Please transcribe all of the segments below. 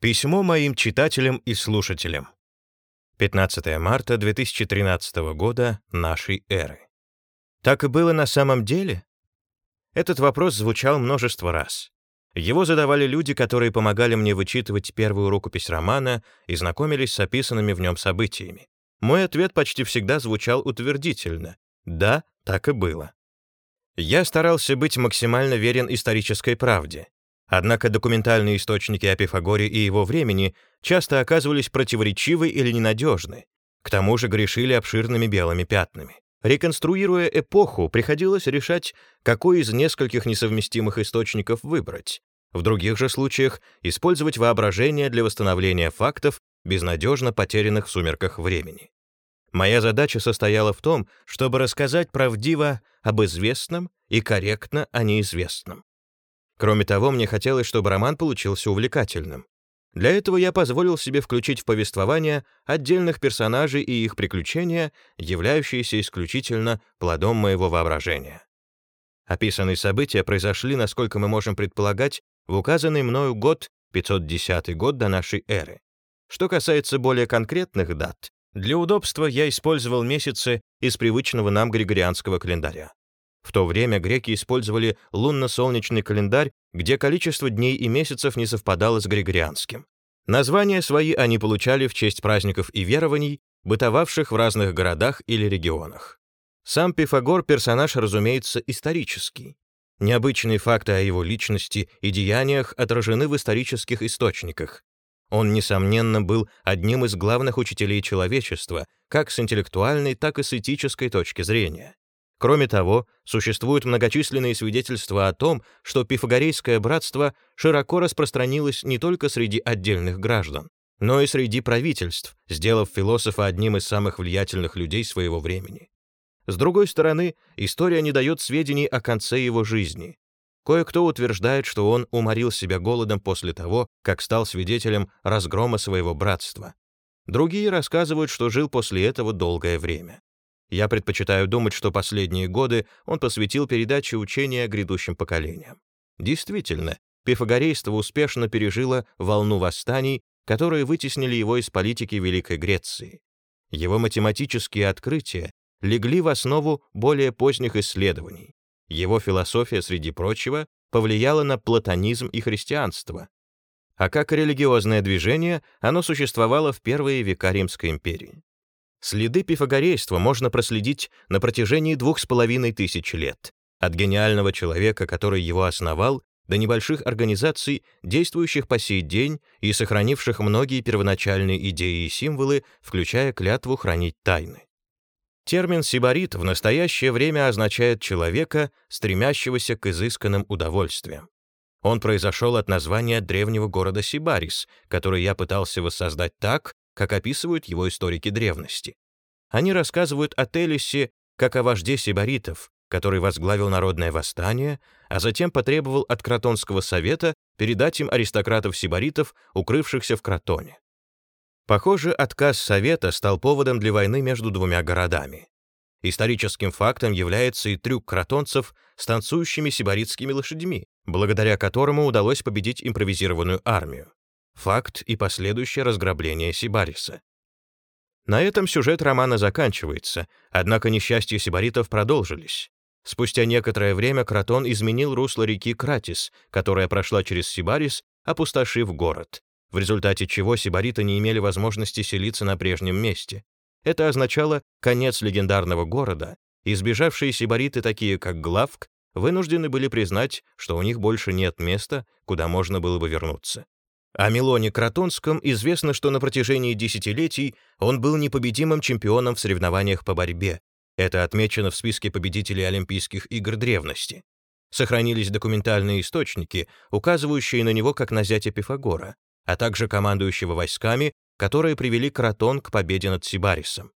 Письмо моим читателям и слушателям. 15 марта 2013 года нашей эры. Так и было на самом деле? Этот вопрос звучал множество раз. Его задавали люди, которые помогали мне вычитывать первую рукопись романа и знакомились с описанными в нем событиями. Мой ответ почти всегда звучал утвердительно. Да, так и было. Я старался быть максимально верен исторической правде, Однако документальные источники о Пифагоре и его времени часто оказывались противоречивы или ненадежны, к тому же грешили обширными белыми пятнами. Реконструируя эпоху, приходилось решать, какой из нескольких несовместимых источников выбрать. В других же случаях использовать воображение для восстановления фактов, безнадежно потерянных в сумерках времени. Моя задача состояла в том, чтобы рассказать правдиво об известном и корректно о неизвестном. Кроме того, мне хотелось, чтобы роман получился увлекательным. Для этого я позволил себе включить в повествование отдельных персонажей и их приключения, являющиеся исключительно плодом моего воображения. Описанные события произошли, насколько мы можем предполагать, в указанный мною год 510 год до нашей эры. Что касается более конкретных дат, для удобства я использовал месяцы из привычного нам григорианского календаря. В то время греки использовали лунно-солнечный календарь, где количество дней и месяцев не совпадало с григорианским. Названия свои они получали в честь праздников и верований, бытовавших в разных городах или регионах. Сам Пифагор — персонаж, разумеется, исторический. Необычные факты о его личности и деяниях отражены в исторических источниках. Он, несомненно, был одним из главных учителей человечества, как с интеллектуальной, так и с этической точки зрения. Кроме того, существуют многочисленные свидетельства о том, что пифагорейское братство широко распространилось не только среди отдельных граждан, но и среди правительств, сделав философа одним из самых влиятельных людей своего времени. С другой стороны, история не дает сведений о конце его жизни. Кое-кто утверждает, что он уморил себя голодом после того, как стал свидетелем разгрома своего братства. Другие рассказывают, что жил после этого долгое время. Я предпочитаю думать, что последние годы он посвятил передаче учения грядущим поколениям. Действительно, пифагорейство успешно пережило волну восстаний, которые вытеснили его из политики Великой Греции. Его математические открытия легли в основу более поздних исследований. Его философия, среди прочего, повлияла на платонизм и христианство. А как религиозное движение, оно существовало в первые века Римской империи. Следы пифагорейства можно проследить на протяжении двух с половиной тысяч лет, от гениального человека, который его основал, до небольших организаций, действующих по сей день и сохранивших многие первоначальные идеи и символы, включая клятву хранить тайны. Термин «сибарит» в настоящее время означает человека, стремящегося к изысканным удовольствиям. Он произошел от названия древнего города Сибарис, который я пытался воссоздать так, как описывают его историки древности. Они рассказывают о Телисе как о вожде сибаритов, который возглавил народное восстание, а затем потребовал от Кротонского совета передать им аристократов-сибаритов, укрывшихся в Кротоне. Похоже, отказ совета стал поводом для войны между двумя городами. Историческим фактом является и трюк кротонцев с танцующими сибаритскими лошадьми, благодаря которому удалось победить импровизированную армию факт и последующее разграбление Сибариса. На этом сюжет романа заканчивается, однако несчастья сибаритов продолжились. Спустя некоторое время Кратон изменил русло реки Кратис, которая прошла через Сибарис, опустошив город, в результате чего сибариты не имели возможности селиться на прежнем месте. Это означало конец легендарного города, и сбежавшие сибариты, такие как Главк, вынуждены были признать, что у них больше нет места, куда можно было бы вернуться. О Милоне Кротонском известно, что на протяжении десятилетий он был непобедимым чемпионом в соревнованиях по борьбе. Это отмечено в списке победителей Олимпийских игр древности. Сохранились документальные источники, указывающие на него как на зятя Пифагора, а также командующего войсками, которые привели Кротон к победе над Сибарисом.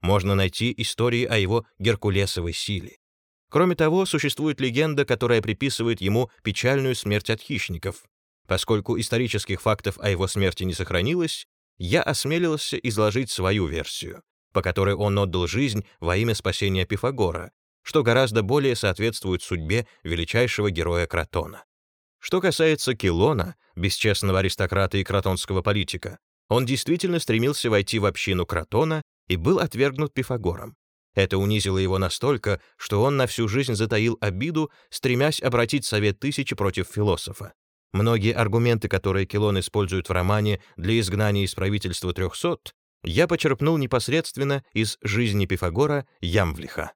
Можно найти истории о его геркулесовой силе. Кроме того, существует легенда, которая приписывает ему печальную смерть от хищников. Поскольку исторических фактов о его смерти не сохранилось, я осмелился изложить свою версию, по которой он отдал жизнь во имя спасения Пифагора, что гораздо более соответствует судьбе величайшего героя Кротона. Что касается Килона, бесчестного аристократа и кротонского политика, он действительно стремился войти в общину Кротона и был отвергнут Пифагором. Это унизило его настолько, что он на всю жизнь затаил обиду, стремясь обратить совет тысячи против философа. Многие аргументы, которые Килон использует в романе для изгнания из правительства трехсот, я почерпнул непосредственно из жизни Пифагора Ямвлиха.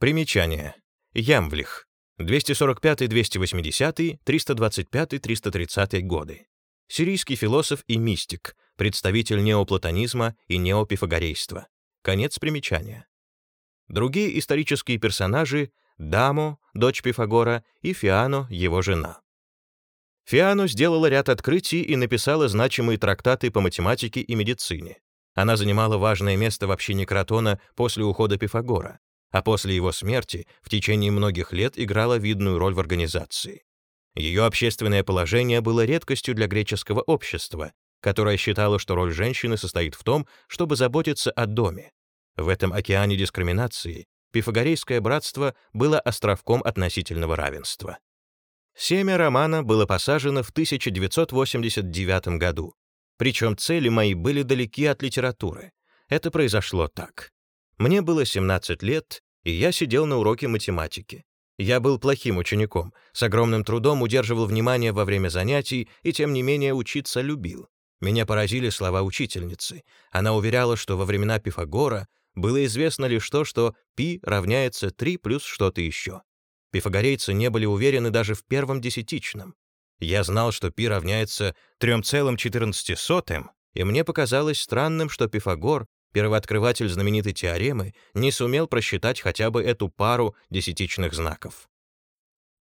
Примечание. Ямвлих. 245-280, 325-330 годы. Сирийский философ и мистик, представитель неоплатонизма и неопифагорейства. Конец примечания. Другие исторические персонажи — Дамо, дочь Пифагора, и Фиано, его жена. Фиано сделала ряд открытий и написала значимые трактаты по математике и медицине. Она занимала важное место в общине Кротона после ухода Пифагора, а после его смерти в течение многих лет играла видную роль в организации. Ее общественное положение было редкостью для греческого общества, которое считало, что роль женщины состоит в том, чтобы заботиться о доме, в этом океане дискриминации пифагорейское братство было островком относительного равенства. Семя романа было посажено в 1989 году, причем цели мои были далеки от литературы. Это произошло так. Мне было 17 лет, и я сидел на уроке математики. Я был плохим учеником, с огромным трудом удерживал внимание во время занятий и, тем не менее, учиться любил. Меня поразили слова учительницы. Она уверяла, что во времена Пифагора было известно лишь то, что π равняется 3 плюс что-то еще. Пифагорейцы не были уверены даже в первом десятичном. Я знал, что π равняется 3,14, и мне показалось странным, что Пифагор, первооткрыватель знаменитой теоремы, не сумел просчитать хотя бы эту пару десятичных знаков.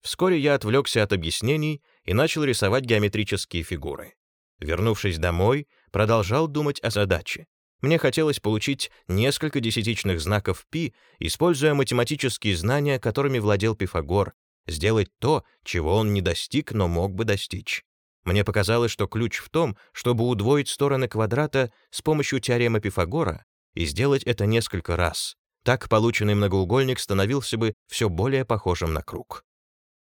Вскоре я отвлекся от объяснений и начал рисовать геометрические фигуры. Вернувшись домой, продолжал думать о задаче. Мне хотелось получить несколько десятичных знаков π, используя математические знания, которыми владел Пифагор, сделать то, чего он не достиг, но мог бы достичь. Мне показалось, что ключ в том, чтобы удвоить стороны квадрата с помощью теоремы Пифагора и сделать это несколько раз. Так полученный многоугольник становился бы все более похожим на круг.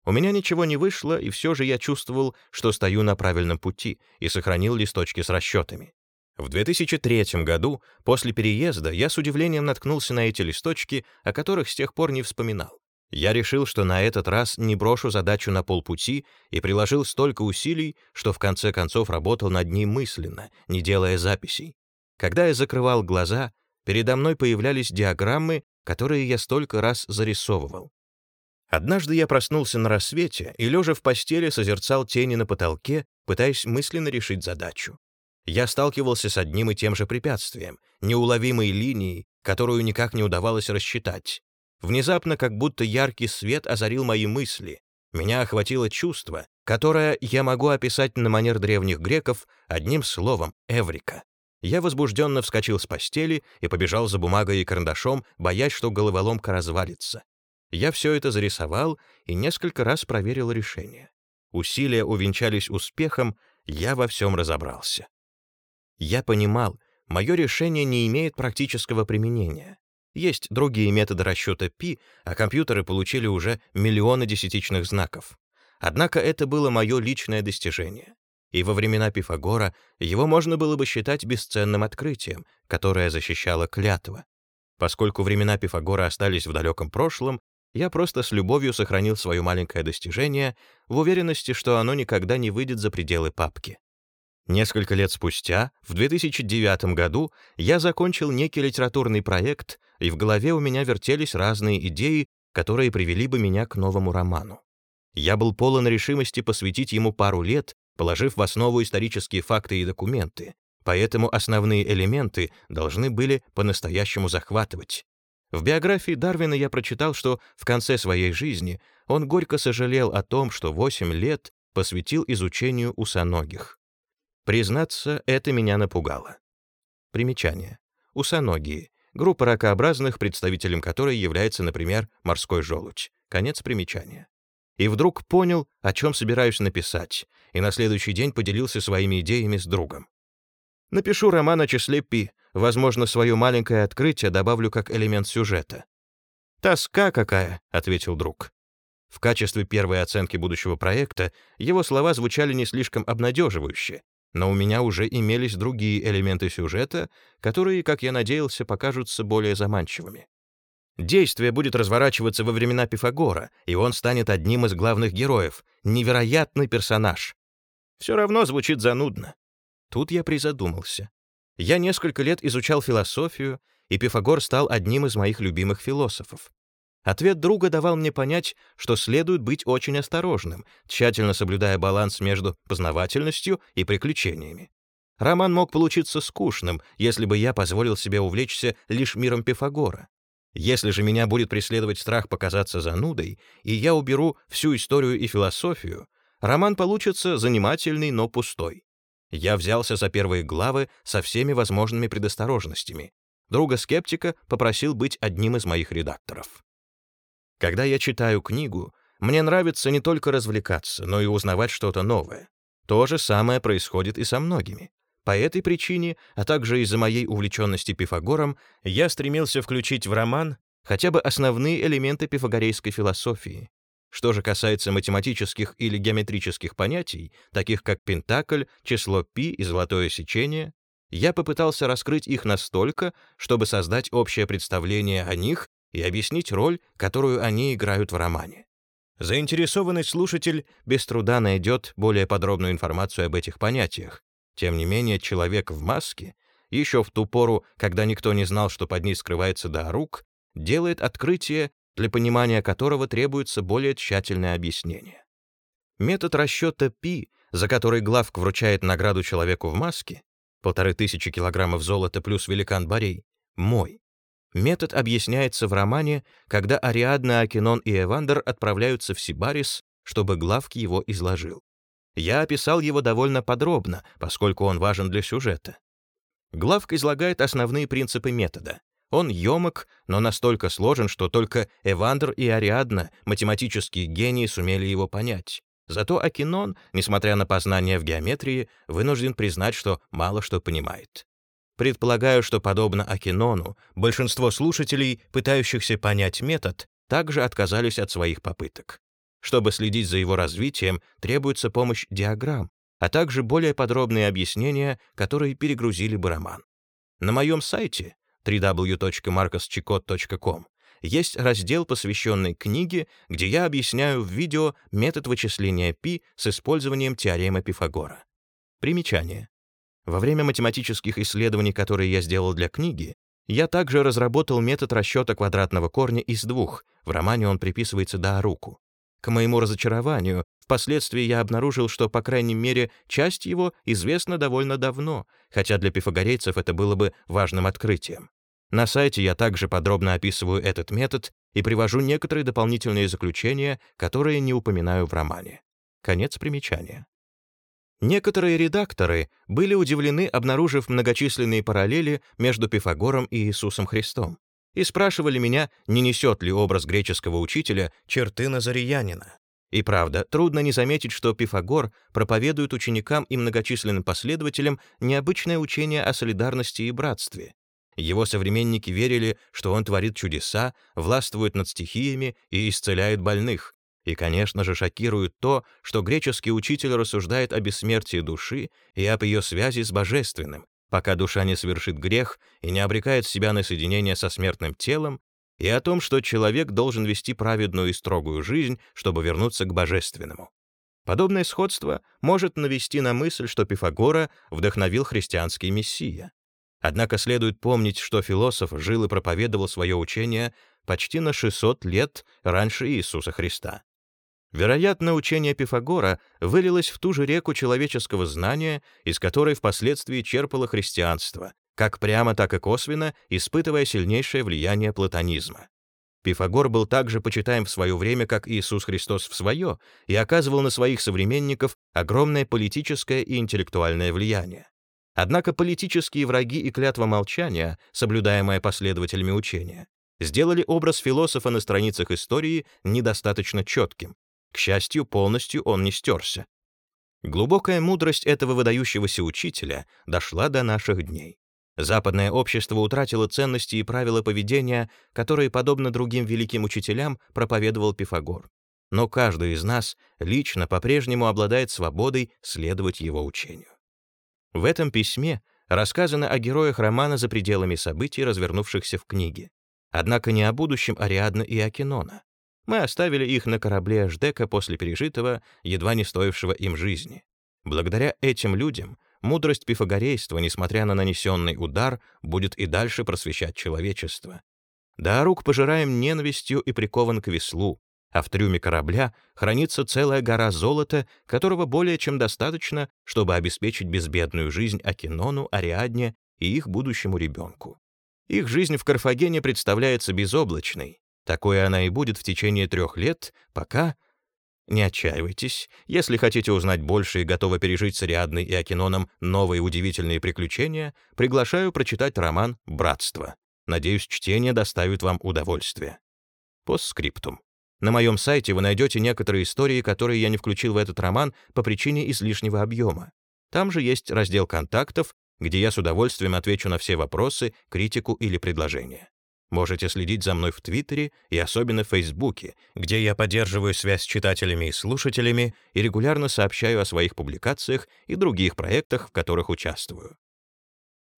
У меня ничего не вышло, и все же я чувствовал, что стою на правильном пути и сохранил листочки с расчетами. В 2003 году, после переезда, я с удивлением наткнулся на эти листочки, о которых с тех пор не вспоминал. Я решил, что на этот раз не брошу задачу на полпути и приложил столько усилий, что в конце концов работал над ней мысленно, не делая записей. Когда я закрывал глаза, передо мной появлялись диаграммы, которые я столько раз зарисовывал. Однажды я проснулся на рассвете и, лежа в постели, созерцал тени на потолке, пытаясь мысленно решить задачу я сталкивался с одним и тем же препятствием, неуловимой линией, которую никак не удавалось рассчитать. Внезапно, как будто яркий свет озарил мои мысли. Меня охватило чувство, которое я могу описать на манер древних греков одним словом — эврика. Я возбужденно вскочил с постели и побежал за бумагой и карандашом, боясь, что головоломка развалится. Я все это зарисовал и несколько раз проверил решение. Усилия увенчались успехом, я во всем разобрался. Я понимал, мое решение не имеет практического применения. Есть другие методы расчета π, а компьютеры получили уже миллионы десятичных знаков. Однако это было мое личное достижение. И во времена Пифагора его можно было бы считать бесценным открытием, которое защищало клятва. Поскольку времена Пифагора остались в далеком прошлом, я просто с любовью сохранил свое маленькое достижение в уверенности, что оно никогда не выйдет за пределы папки. Несколько лет спустя, в 2009 году, я закончил некий литературный проект, и в голове у меня вертелись разные идеи, которые привели бы меня к новому роману. Я был полон решимости посвятить ему пару лет, положив в основу исторические факты и документы, поэтому основные элементы должны были по-настоящему захватывать. В биографии Дарвина я прочитал, что в конце своей жизни он горько сожалел о том, что 8 лет посвятил изучению усоногих. Признаться, это меня напугало. Примечание. Усоногие. Группа ракообразных, представителем которой является, например, морской желудь. Конец примечания. И вдруг понял, о чем собираюсь написать, и на следующий день поделился своими идеями с другом. Напишу роман о числе пи, возможно, свое маленькое открытие добавлю как элемент сюжета. «Тоска какая», — ответил друг. В качестве первой оценки будущего проекта его слова звучали не слишком обнадеживающе, но у меня уже имелись другие элементы сюжета, которые, как я надеялся, покажутся более заманчивыми. Действие будет разворачиваться во времена Пифагора, и он станет одним из главных героев. Невероятный персонаж. Все равно звучит занудно. Тут я призадумался. Я несколько лет изучал философию, и Пифагор стал одним из моих любимых философов. Ответ друга давал мне понять, что следует быть очень осторожным, тщательно соблюдая баланс между познавательностью и приключениями. Роман мог получиться скучным, если бы я позволил себе увлечься лишь миром Пифагора. Если же меня будет преследовать страх показаться занудой, и я уберу всю историю и философию, роман получится занимательный, но пустой. Я взялся за первые главы со всеми возможными предосторожностями. Друга-скептика попросил быть одним из моих редакторов. Когда я читаю книгу, мне нравится не только развлекаться, но и узнавать что-то новое. То же самое происходит и со многими. По этой причине, а также из-за моей увлеченности Пифагором, я стремился включить в роман хотя бы основные элементы пифагорейской философии. Что же касается математических или геометрических понятий, таких как пентакль, число π и золотое сечение, я попытался раскрыть их настолько, чтобы создать общее представление о них и объяснить роль, которую они играют в романе. Заинтересованный слушатель без труда найдет более подробную информацию об этих понятиях. Тем не менее, человек в маске, еще в ту пору, когда никто не знал, что под ней скрывается Даарук, делает открытие, для понимания которого требуется более тщательное объяснение. Метод расчета π, за который Главк вручает награду человеку в маске, полторы тысячи килограммов золота плюс великан Борей, мой. Метод объясняется в романе, когда Ариадна, Акинон и Эвандер отправляются в Сибарис, чтобы Главк его изложил. Я описал его довольно подробно, поскольку он важен для сюжета. Главк излагает основные принципы метода. Он емок, но настолько сложен, что только Эвандер и Ариадна, математические гении, сумели его понять. Зато Акинон, несмотря на познания в геометрии, вынужден признать, что мало что понимает. Предполагаю, что, подобно Акинону, большинство слушателей, пытающихся понять метод, также отказались от своих попыток. Чтобы следить за его развитием, требуется помощь диаграмм, а также более подробные объяснения, которые перегрузили бы роман. На моем сайте www.marcoschicot.com есть раздел, посвященный книге, где я объясняю в видео метод вычисления π с использованием теоремы Пифагора. Примечание. Во время математических исследований, которые я сделал для книги, я также разработал метод расчета квадратного корня из двух, в романе он приписывается Дааруку. К моему разочарованию, впоследствии я обнаружил, что, по крайней мере, часть его известна довольно давно, хотя для пифагорейцев это было бы важным открытием. На сайте я также подробно описываю этот метод и привожу некоторые дополнительные заключения, которые не упоминаю в романе. Конец примечания. Некоторые редакторы были удивлены, обнаружив многочисленные параллели между Пифагором и Иисусом Христом, и спрашивали меня, не несет ли образ греческого учителя черты назариянина. И правда, трудно не заметить, что Пифагор проповедует ученикам и многочисленным последователям необычное учение о солидарности и братстве. Его современники верили, что он творит чудеса, властвует над стихиями и исцеляет больных, и, конечно же, шокирует то, что греческий учитель рассуждает о бессмертии души и об ее связи с божественным, пока душа не совершит грех и не обрекает себя на соединение со смертным телом, и о том, что человек должен вести праведную и строгую жизнь, чтобы вернуться к божественному. Подобное сходство может навести на мысль, что Пифагора вдохновил христианский мессия. Однако следует помнить, что философ жил и проповедовал свое учение почти на 600 лет раньше Иисуса Христа. Вероятно, учение Пифагора вылилось в ту же реку человеческого знания, из которой впоследствии черпало христианство, как прямо, так и косвенно, испытывая сильнейшее влияние платонизма. Пифагор был также почитаем в свое время, как Иисус Христос в свое, и оказывал на своих современников огромное политическое и интеллектуальное влияние. Однако политические враги и клятва молчания, соблюдаемая последователями учения, сделали образ философа на страницах истории недостаточно четким, к счастью, полностью он не стерся. Глубокая мудрость этого выдающегося учителя дошла до наших дней. Западное общество утратило ценности и правила поведения, которые, подобно другим великим учителям, проповедовал Пифагор. но каждый из нас лично по-прежнему обладает свободой следовать его учению. В этом письме рассказано о героях романа за пределами событий, развернувшихся в книге. Однако не о будущем Ариадны и Акинона. Мы оставили их на корабле Аждека после пережитого, едва не стоившего им жизни. Благодаря этим людям мудрость пифагорейства, несмотря на нанесенный удар, будет и дальше просвещать человечество. Да рук пожираем ненавистью и прикован к веслу, а в трюме корабля хранится целая гора золота, которого более чем достаточно, чтобы обеспечить безбедную жизнь Акинону, Ариадне и их будущему ребенку. Их жизнь в Карфагене представляется безоблачной. Такой она и будет в течение трех лет, пока... Не отчаивайтесь. Если хотите узнать больше и готовы пережить с Ариадной и Акиноном новые удивительные приключения, приглашаю прочитать роман «Братство». Надеюсь, чтение доставит вам удовольствие. Постскриптум. На моем сайте вы найдете некоторые истории, которые я не включил в этот роман по причине излишнего объема. Там же есть раздел контактов, где я с удовольствием отвечу на все вопросы, критику или предложения. Можете следить за мной в Твиттере и особенно в Фейсбуке, где я поддерживаю связь с читателями и слушателями и регулярно сообщаю о своих публикациях и других проектах, в которых участвую.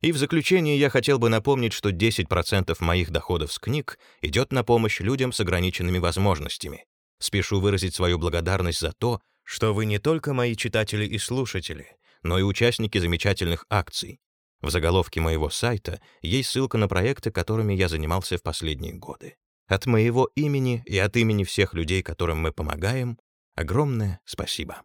И в заключение я хотел бы напомнить, что 10% моих доходов с книг идет на помощь людям с ограниченными возможностями. Спешу выразить свою благодарность за то, что вы не только мои читатели и слушатели, но и участники замечательных акций. В заголовке моего сайта есть ссылка на проекты, которыми я занимался в последние годы. От моего имени и от имени всех людей, которым мы помогаем, огромное спасибо.